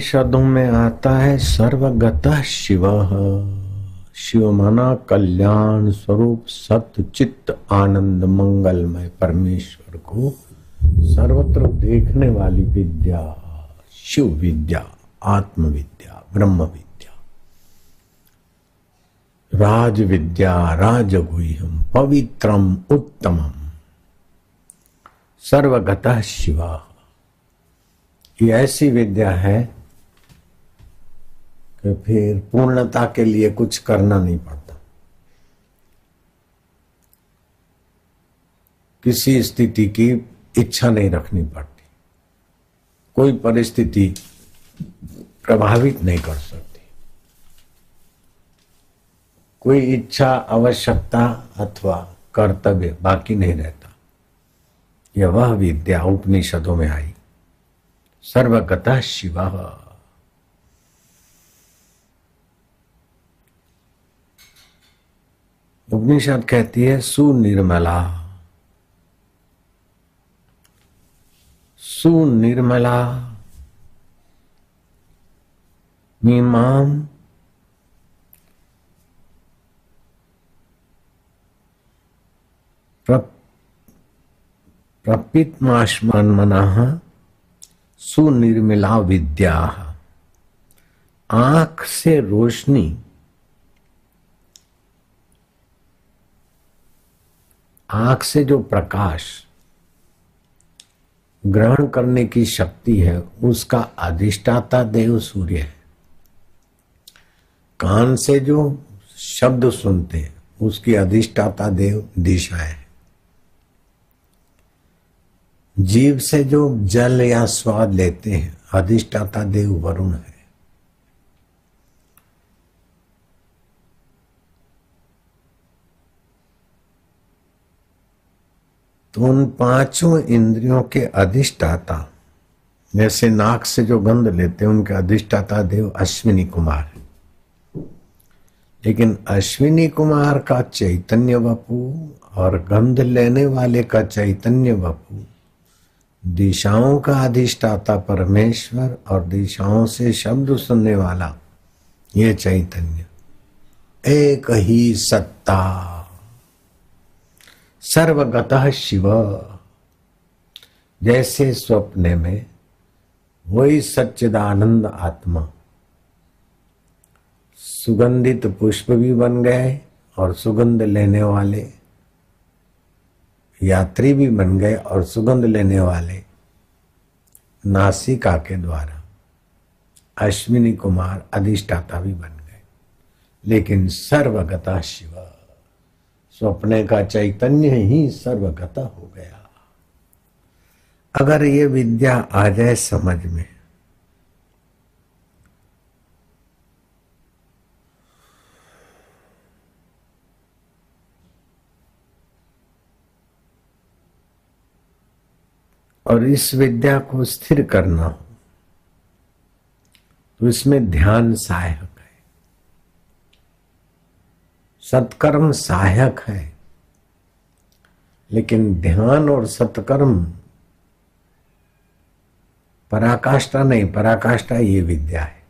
उपनिषदों में आता है, सर्वगत शिव। शिव माना कल्याण स्वरूप सत्य चित्त आनंद मंगलमय परमेश्वर को सर्वत्र देखने वाली विद्या, शिव विद्या आत्म विद्या ब्रह्म विद्या राज विद्या राजगुह्यम पवित्रम उत्तमम सर्वगत शिवा। ये ऐसी विद्या है कि फिर पूर्णता के लिए कुछ करना नहीं पड़ता। किसी स्थिति की इच्छा नहीं रखनी पड़ती। कोई परिस्थिति प्रभावित नहीं कर सकती। कोई इच्छा, आवश्यकता अथवा कर्तव्य बाकी नहीं रहता। यह वह विद्या उपनिषदों में आई। सर्वगता शिव। उपनिषद कहती है सुनिर्मला। सुनिर्मला। मीमाम मना सुनिर्मिला विद्या आँख से रोशनी आँख से जो प्रकाश ग्रहण करने की शक्ति है, उसका अधिष्ठाता देव सूर्य है। कान से जो शब्द सुनते हैं, उसकी अधिष्ठाता देव दिशा है। जीव से जो जल या स्वाद लेते हैं, अधिष्ठाता देव वरुण है। तो उन पाँचों इंद्रियों के अधिष्ठाता, जैसे नाक से जो गंध लेते हैं, उनके अधिष्ठाता देव अश्विनी कुमार लेकिन अश्विनी कुमार का चैतन्य वपु और गंध लेने वाले का चैतन्य वपु, दिशाओं का अधिष्ठाता परमेश्वर और दिशाओं से शब्द सुनने वाला, ये चैतन्य। एक ही सत्ता। सर्वगत शिव। जैसे स्वप्ने में, वही सच्चिदानंद आत्मा। सुगंधित पुष्प भी बन गए और सुगंध लेने वाले। यात्री भी बन गए और सुगंध लेने वाले। नासिका के द्वारा। अश्विनी कुमार अधिष्ठाता भी बन गए। लेकिन सर्वगता शिव। स्वप्ने का चैतन्य ही सर्वगता हो गया। अगर ये विद्या आ जाए समझ में, और इस विद्या को स्थिर करना हो तो इसमें ध्यान सहायक है सत्कर्म सहायक है। लेकिन ध्यान और सत्कर्म पराकाष्ठा नहीं, पराकाष्ठा ये विद्या है।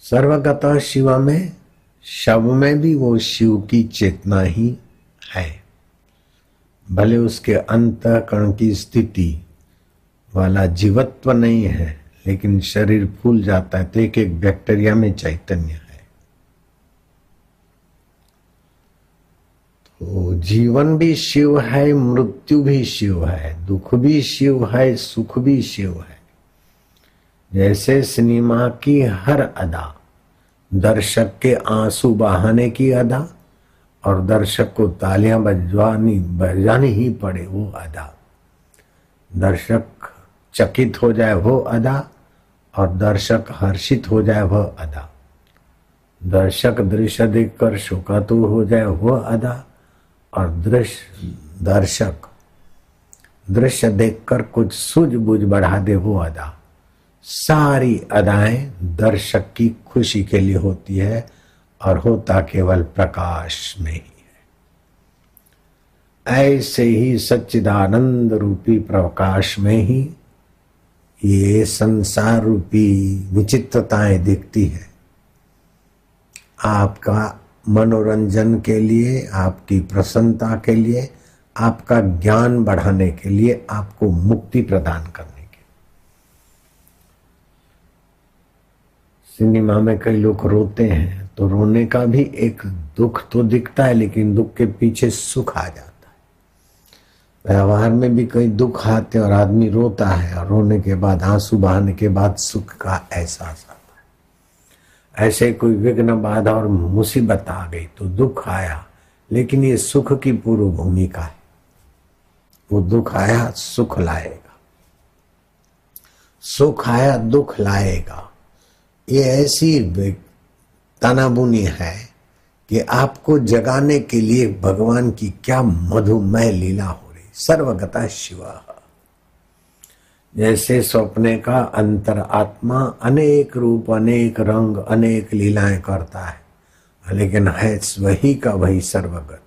सर्वगत शिव में, शव में भी वो शिव की चेतना ही है। भले उसके अंतकरण की स्थिति वाला जीवत्व नहीं है। लेकिन शरीर फूल जाता है तो एक एक बैक्टीरिया में चैतन्य है। तो जीवन भी शिव है, मृत्यु भी शिव है, दुख भी शिव है, सुख भी शिव है। जैसे सिनेमा की हर अदा, दर्शक के आँसू बहाने की अदा और दर्शक को तालियाँ बजवानी, बजानी ही पड़े वो अदा। दर्शक चकित हो जाए वो अदा और दर्शक हर्षित हो जाए वह अदा। दर्शक दृश्य देखकर शोकातुर हो जाए वह अदा और दृश्य दर्शक दृश्य देखकर कुछ सूझबूझ बढ़ा दे वो अदा। सारी अदाएँ दर्शक की खुशी के लिए होती है और होता केवल प्रकाश में ही है। ऐसे ही सच्चिदानंद रूपी प्रकाश में ही ये संसार रूपी विचित्रताएँ दिखती है। आपका मनोरंजन के लिए, आपकी प्रसन्नता के लिए, आपका ज्ञान बढ़ाने के लिए आपको मुक्ति प्रदान करने के सिनेमा में कई लोग रोते हैं तो रोने का भी एक दुख तो दिखता है, लेकिन दुख के पीछे सुख आ जाता है। व्यवहार में भी कई दुख आते और आदमी रोता है और रोने के बाद आँसू बहाने के बाद सुख का एहसास आता है। ऐसे कोई विघ्न बाधा और मुसीबत आ गई तो दुख आया, लेकिन ये सुख की पूर्व भूमिका है। वो दुख आया, सुख लाएगा। सुख आया, दुख लाएगा। ये ऐसी तनाबुनी है कि आपको जगाने के लिए भगवान की क्या मधुमय लीला हो सर्वगता शिवा। जैसे स्वप्ने का अंतर आत्मा अनेक रूप, अनेक रंग, अनेक लीलाएँ करता है, लेकिन है वही का वही सर्वगत।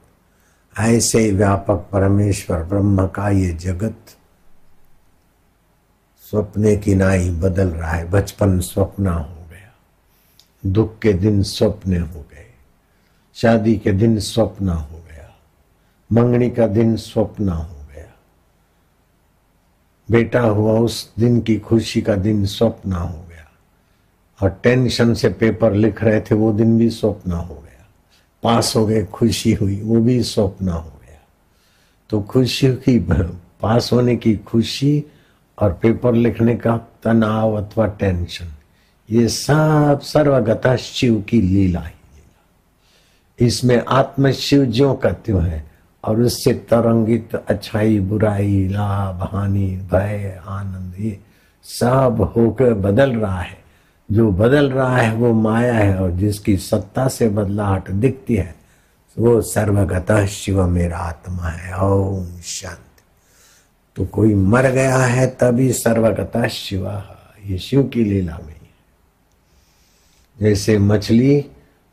ऐसे व्यापक परमेश्वर ब्रह्म का ये जगत स्वप्ने की नाई बदल रहा है। बचपन स्वप्न हो गया, दुख के दिन स्वप्न हो गए, शादी के दिन स्वप्न हो गया, मंगनी का दिन स्वप्न हो बेटा हुआ, उस दिन की खुशी का दिन स्वप्न हो गया। और टेंशन से पेपर लिख रहे थे, वो दिन भी स्वप्न हो गया। पास हो गए, खुशी हुई, वो भी स्वप्न हो गया। तो खुशी की, पास होने की खुशी और पेपर लिखने का तनाव अथवा टेंशन, ये सब सर्वगता शिव की लीला ही लीला। इसमें आत्म शिव ज्यो का त्यों है और उससे तरंगित अच्छाई, बुराई, लाभ, हानि, भय, आनंद, ये सब होकर बदल रहा है। जो बदल रहा है वो माया है और जिसकी सत्ता से बदलाहट दिखती है, वो सर्वगत शिव मेरा आत्मा है। ओम शांति। तो कोई मर गया है तभी सर्वगत शिव, ये शिव की लीला में जैसे मछली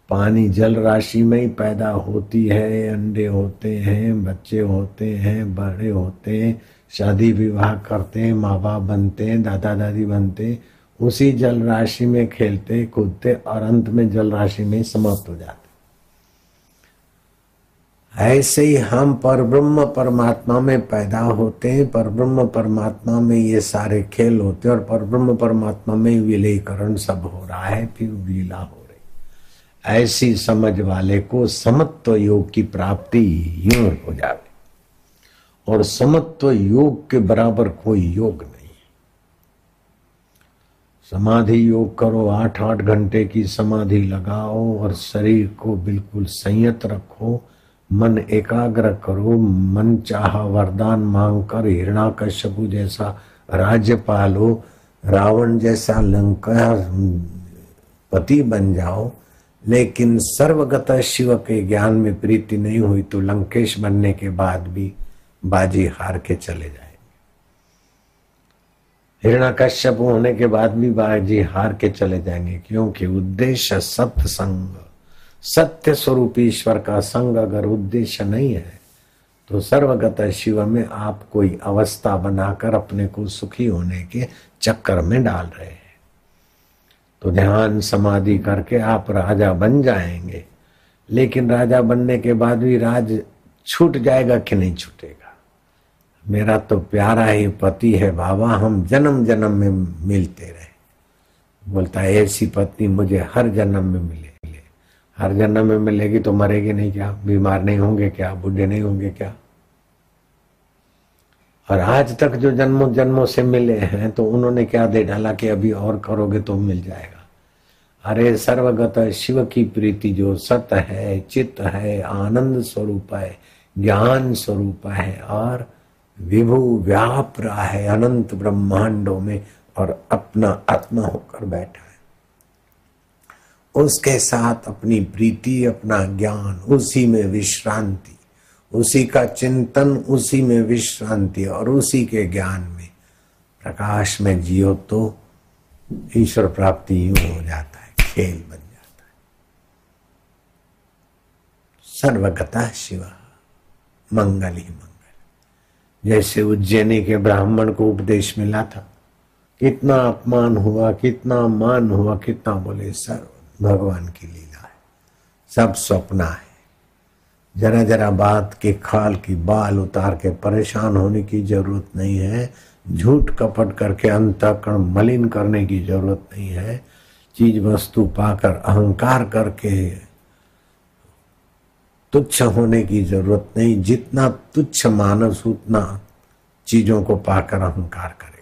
पानी जल राशि में ही पैदा होती है, अंडे होते हैं, बच्चे होते हैं, बड़े होते हैं, शादी विवाह करते हैं माँ बाप बनते हैं दादा दादी बनते हैं, उसी जल राशि में खेलते, कूदते और अंत में जल राशि में समाप्त हो जाते ऐसे ही हम पर ब्रह्म परमात्मा में पैदा होते हैं पर ब्रह्म परमात्मा में ये सारे खेल होते हैं और पर ब्रह्म परमात्मा में विलयकरण सब हो रहा है, फिर लीला हो ऐसी समझ वाले को समत्व योग की प्राप्ति यूँ हो जाए और समत्व योग के बराबर कोई योग नहीं समाधि योग करो आठ आठ घंटे की समाधि लगाओ और शरीर को बिल्कुल संयत रखो, मन एकाग्र करो, मन चाह वरदान मांग कर हिरणा कश्यपु जैसा राज्य पालो रावण जैसा लंका पति बन जाओ लेकिन सर्वगत शिव के ज्ञान में प्रीति नहीं हुई तो लंकेश बनने के बाद भी बाजी हार के चले जाए। हिरणा कश्यप होने के बाद भी बाजी हार के चले जाएँगे क्योंकि उद्देश्य सत्य संग सत्य स्वरूप ईश्वर का संग अगर उद्देश्य नहीं है तो सर्वगत शिव में आप कोई अवस्था बनाकर अपने को सुखी होने के चक्कर में डाल रहे हैं। तो ध्यान समाधि करके आप राजा बन जाएँगे। लेकिन राजा बनने के बाद भी राज छूट जाएगा कि नहीं छूटेगा? मेरा तो प्यारा ही पति है बाबा, हम जन्म जन्म में मिलते रहे। बोलता है ऐसी पत्नी मुझे हर जन्म में मिले। हर जन्म में मिलेगी तो मरेगी नहीं क्या? बीमार नहीं होंगे क्या? बूढ़े नहीं होंगे क्या? और आज तक जो जन्मों जन्मों से मिले हैं तो उन्होंने क्या दे डाला कि अभी और करोगे तो मिल जाएगा। अरे सर्वगत शिव की प्रीति जो सत है, चित्त है, आनंद स्वरूप है, ज्ञान स्वरूप है और विभु व्याप रहा है, अनंत ब्रह्मांडों में और अपना आत्मा होकर बैठा है। उसके साथ अपनी प्रीति, अपना ज्ञान, उसी में विश्रांति, उसी का चिंतन, उसी में विश्रांति और उसी के ज्ञान में प्रकाश में जियो तो ईश्वर प्राप्ति यूँ हो जाता है। खेल बन जाता है। सर्वगता शिवा, मंगल ही मंगल। जैसे उज्जैनी के ब्राह्मण को उपदेश मिला था, कितना अपमान हुआ, कितना मान हुआ, कितना बोले सर भगवान की लीला है, सब सपना है। जरा जरा बात के खाल की बाल उतार के परेशान होने की ज़रूरत नहीं है, झूठ कपट करके अंतकरण मलिन करने की ज़रूरत नहीं है चीज़ वस्तु पाकर, अहंकार करके तुच्छ होने की ज़रूरत नहीं। जितना तुच्छ मानस, उतना चीज़ों को पाकर अहंकार करेगा।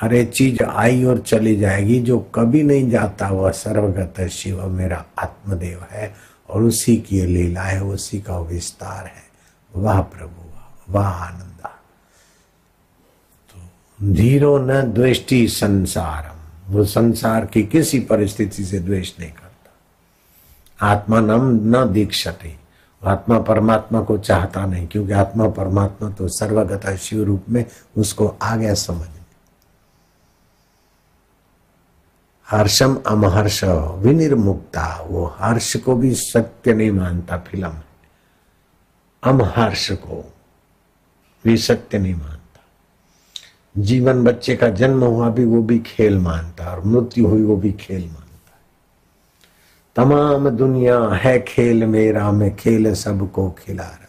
अरे, चीज़ आई और चली जाएगी, जो कभी नहीं जाता, वह सर्वगत शिव, मेरा आत्मदेव है, और उसी की लीला है, उसी का विस्तार है। वह प्रभु, वह आनंदा। तो धीरो न दृष्टि संसारम। वो संसार की किसी परिस्थिति से द्वेष नहीं करता। आत्मा नम न दीक्षते। आत्मा परमात्मा को चाहता नहीं, क्योंकि आत्मा परमात्मा तो सर्वगत शिव रूप में उसको आ गया समझ हर्षम अमहर्ष विनिर्मुक्ता, वो हर्ष को भी सत्य नहीं मानता, फ़िल्म। अमहर्ष को भी सत्य नहीं मानता। जीवन बच्चे का जन्म हुआ भी वो भी खेल मानता और मृत्यु हुई वो भी खेल मानता तमाम दुनिया है खेल मेरा, मैं खेल सबको खिला रहा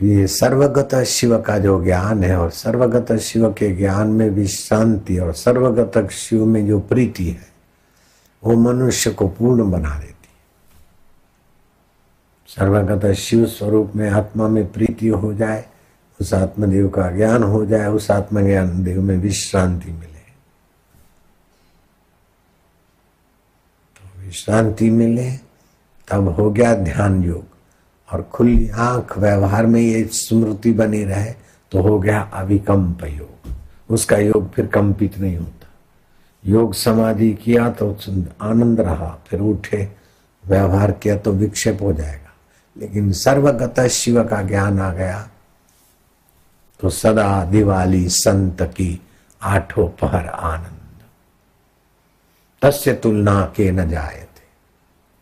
तो ये सर्वगत शिव का जो ज्ञान है, और सर्वगत शिव के ज्ञान में भी शांति, और सर्वगत शिव में जो प्रीति है, वो मनुष्य को पूर्ण बना देती सर्वगत शिव स्वरूप में आत्मा में प्रीति हो जाए, उस आत्मदेव का ज्ञान हो जाए, उस आत्मज्ञान देव में विश्रांति मिले। तो विश्रांति मिले, तब हो गया ध्यान योग। और खुली आँख व्यवहार में ये स्मृति बनी रहे तो हो गया अविकम्प योग। उसका योग फिर कंपित नहीं होता। योग समाधि किया तो आनंद रहा, फिर उठे, व्यवहार किया तो विक्षेप हो जाएगा। लेकिन सर्वगत शिव का ज्ञान आ गया। तो सदा दिवाली संत की आठों पहर आनंद। तस्य तुलना के न जाए थे।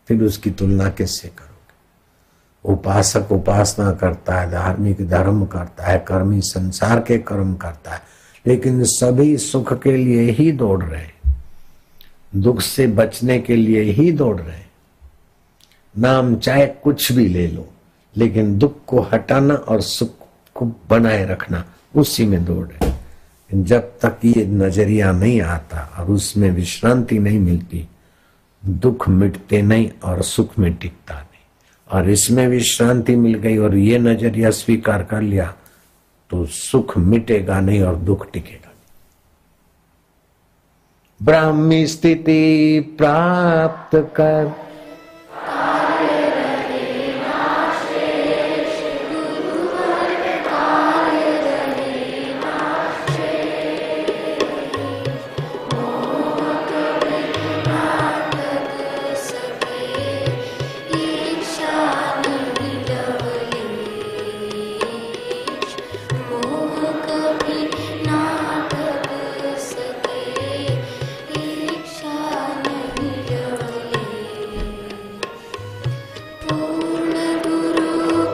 फिर उसकी तुलना किससे करोगे? उपासक उपासना करता है, धार्मिक धर्म करता है, कर्मी संसार के कर्म करता है, लेकिन सभी सुख के लिए ही दौड़ रहे दुख से बचने के लिए ही दौड़ रहे नाम चाहे कुछ भी ले लो, लेकिन दुख को हटाना और सुख को बनाए रखना, उसी में दौड़ रहे जब तक ये नज़रिया नहीं आता और उसमें विश्रांति नहीं मिलती, दुख मिटते नहीं और सुख में टिकता नहीं। और इसमें विश्रांति मिल गई और ये नज़रिया स्वीकार कर लिया तो सुख मिटेगा नहीं और दुख टिकेगा ब्राह्मी स्थिति प्राप्त कर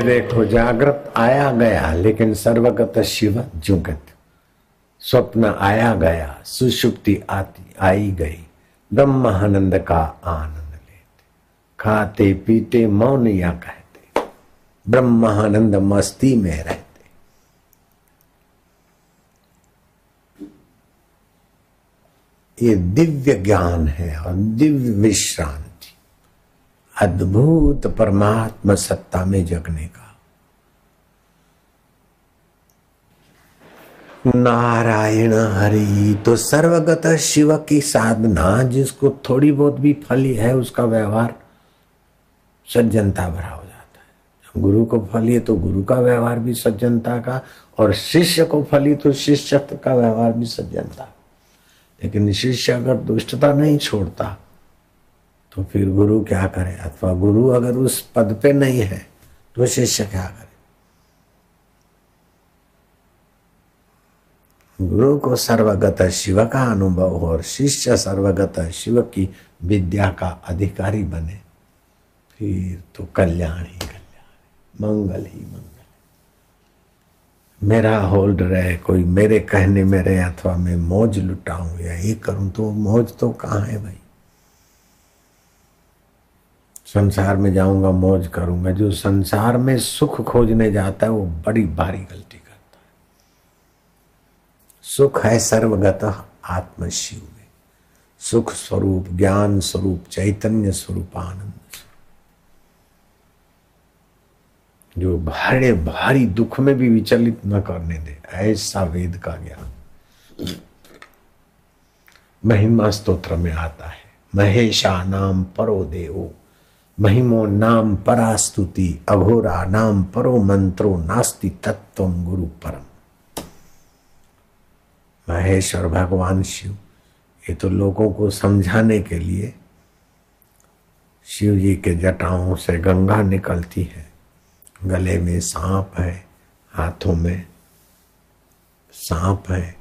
देखो, जागृत आया गया, लेकिन सर्वगत शिव जुगत। स्वप्न आया गया, सुषुप्ति आती, आई गई। ब्रह्मानंद का आनंद लेते। खाते, पीते मौन या कहते। ब्रह्मानंद मस्ती में रहते। ये दिव्य ज्ञान है और दिव्य विश्रांति अद्भुत परमात्मा सत्ता में जगने का। नारायण हरि तो सर्वगत शिव की साधना, जिसको थोड़ी बहुत भी फली है, उसका व्यवहार सज्जनता भरा हो जाता है। गुरु को फली तो गुरु का व्यवहार भी सज्जनता का, और शिष्य को फली तो शिष्य का व्यवहार भी सज्जनता। लेकिन शिष्य अगर दुष्टता नहीं छोड़ता तो फिर गुरु क्या करे? अथवा गुरु अगर उस पद पे नहीं है तो शिष्य क्या करे? गुरु को सर्वगत शिव का अनुभव हो और शिष्य सर्वगत शिव की विद्या का अधिकारी बने, फिर तो कल्याण ही कल्याण मंगल ही मंगल मेरा होल्ड रहे, कोई मेरे कहने में रहे, अथवा मैं मौज लुटाऊं या ये करूँ तो मौज तो कहाँ है भाई? संसार में जाऊँगा, मौज करूँगा। जो संसार में सुख खोजने जाता है, वो बड़ी भारी गलती करता है। सुख है सर्वगत आत्म शिव में। सुख स्वरूप, ज्ञान स्वरूप, चैतन्य स्वरूप, आनंद जो भारे, भारी दुख में भी विचलित न करने दे, ऐसा वेद का ज्ञान। महिमा स्त्रोत्र में आता है महेशा नाम परो देवो। महिमो नाम परास्तुति, अघोरा नाम परो मंत्रो नास्ति तत्व गुरु परम। महेश्वर भगवान शिव, ये तो लोगों को समझाने के लिए शिव जी के जटाओं से गंगा निकलती है। गले में सांप है, हाथों में सांप है,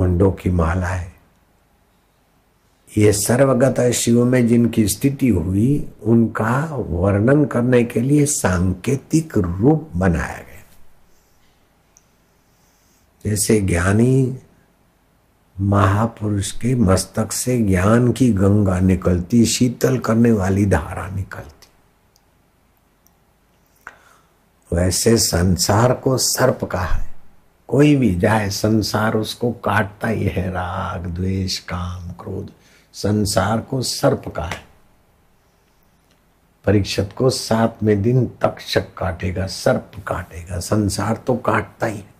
मुंडों की माला है। ये सर्वगत शिव में जिनकी स्थिति हुई, उनका वर्णन करने के लिए सांकेतिक रूप बनाया गया। जैसे ज्ञानी महापुरुष के मस्तक से ज्ञान की गंगा निकलती, शीतल करने वाली धारा निकलती। वैसे संसार को सर्प का है। कोई भी जाए संसार, उसको काटता ही है राग, द्वेष, काम, क्रोध। संसार को सर्प का है। परीक्षित को सात में दिन तक्षक काटेगा, सर्प काटेगा, संसार तो काटता ही है।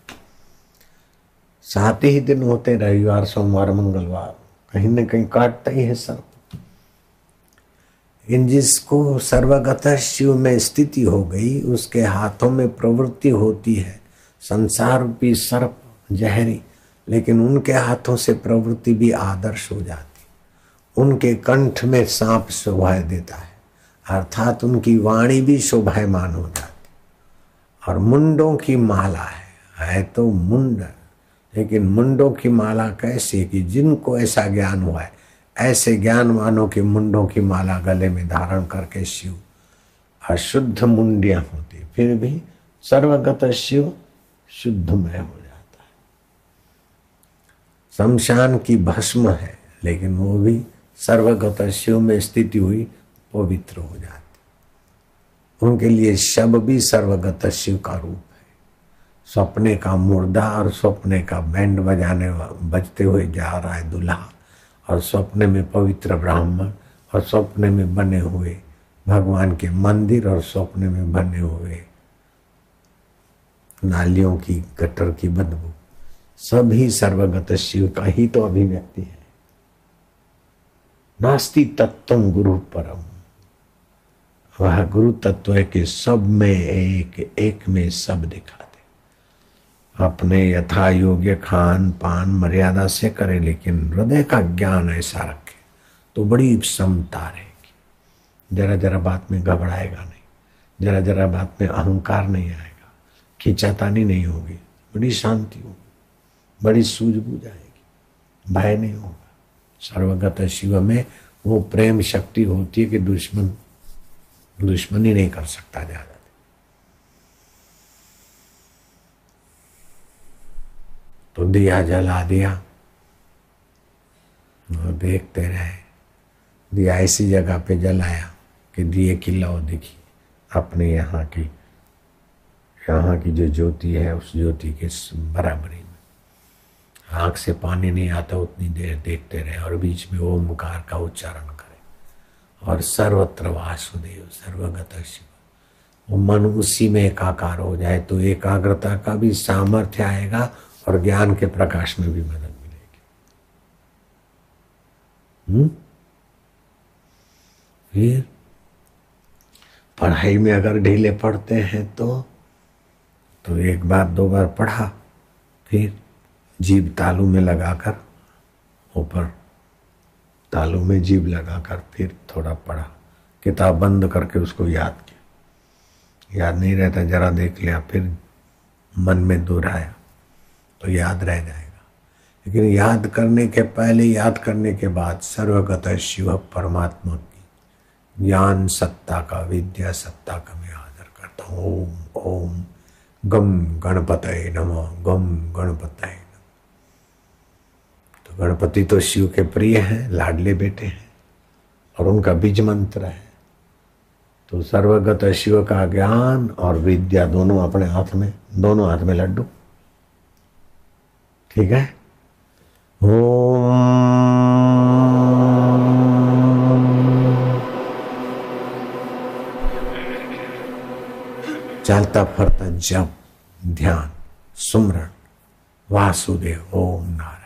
सात ही दिन होते रविवार, सोमवार, मंगलवार, कहीं न कहीं काटता ही है सर्प। इन जिसको सर्वगत शिव में स्थिति हो गई, उसके हाथों में प्रवृत्ति होती है। संसार भी सर्प, जहरी, लेकिन उनके हाथों से प्रवृत्ति भी आदर्श हो जाती उनके कंठ में सांप शोभा देता है। अर्थात उनकी वाणी भी शोभायमान हो जाती और मुंडों की माला है। है तो मुंड। लेकिन मुंडों की माला कैसी कि जिनको ऐसा ज्ञान हुआ है, ऐसे ज्ञानवानों के मुंडों की माला गले में धारण करके शिव अशुद्ध मुंडिया होती फिर भी सर्वगत शिव शुद्धमय हो जाता है। शमशान की भस्म है, लेकिन वो भी सर्वगत शिव में स्थिति हुई, पवित्र हो जाती। उनके लिए शब भी सर्वगत शिव का रूप है। सपने का मुर्दा और सपने का बैंड बजाने बजते हुए जा रहा है दुल्हा। और सपने में पवित्र ब्राह्मण और सपने में बने हुए भगवान के मंदिर और सपने में बने हुए नालियों की, गटर की बदबू। सभी सर्वगत शिव का ही तो अभिव्यक्ति है। नास्ति तत्व गुरु परम वह गुरु तत्व है कि सब में एक एक में सब दिखा दे अपने यथा योग्य खान पान मर्यादा से करे, लेकिन हृदय का ज्ञान ऐसा रखे तो बड़ी समता रहेगी। जरा जरा बात में घबराएगा नहीं। जरा जरा बात में अहंकार नहीं आएगा। खींचातानी नहीं होगी। बड़ी शांति होगी। बड़ी सूझबूझ आएगी। भय नहीं होगा। सर्वगत शिव में वो प्रेम शक्ति होती है कि दुश्मन, दुश्मनी नहीं कर सकता ज़्यादा। तो दिया, जला दिया। और देखते रहे। दिया ऐसी जगह पे जलाया कि दिए की लौ दिखी। अपने यहाँ की यहाँ की जो ज्योति है, उस ज्योति के बराबरी। आँख से पानी नहीं आता, उतनी देर देखते रहे और बीच में ओमकार का उच्चारण करें। और सर्वत्र वासुदेव, सर्वगत शिव। वो मन उसी में एकाकार हो जाए तो एकाग्रता का भी सामर्थ्य आएगा और ज्ञान के प्रकाश में भी मदद मिलेगी। हम्म? फिर? पढ़ाई में अगर ढीले पढ़ते हैं तो? तो एक बार, दो बार पढ़ा, फिर? जीभ तालू में लगाकर, ऊपर तालू में जीभ लगाकर फिर थोड़ा पढ़ा। किताब बंद करके उसको याद किया। याद नहीं रहता, जरा देख लिया, फिर मन में दूर आया तो याद रह जाएगा। लेकिन याद करने के पहले, याद करने के बाद सर्वगत शिव परमात्मा की ज्ञान सत्ता का, विद्या सत्ता का मैं आदर करता हूँ। ओम ओम, गम गणपत नम, गम गणपत नम। तो गणपति तो शिव के प्रिय हैं, लाडले बेटे हैं, और उनका बीज मंत्र है। तो सर्वगत शिव का ज्ञान और विद्या दोनों अपने हाथ में, दोनों हाथ में लड्डू। ठीक है? ओम। चलता फरता जब ध्यान, सुमरण, वासुदेव, ओम नारायण।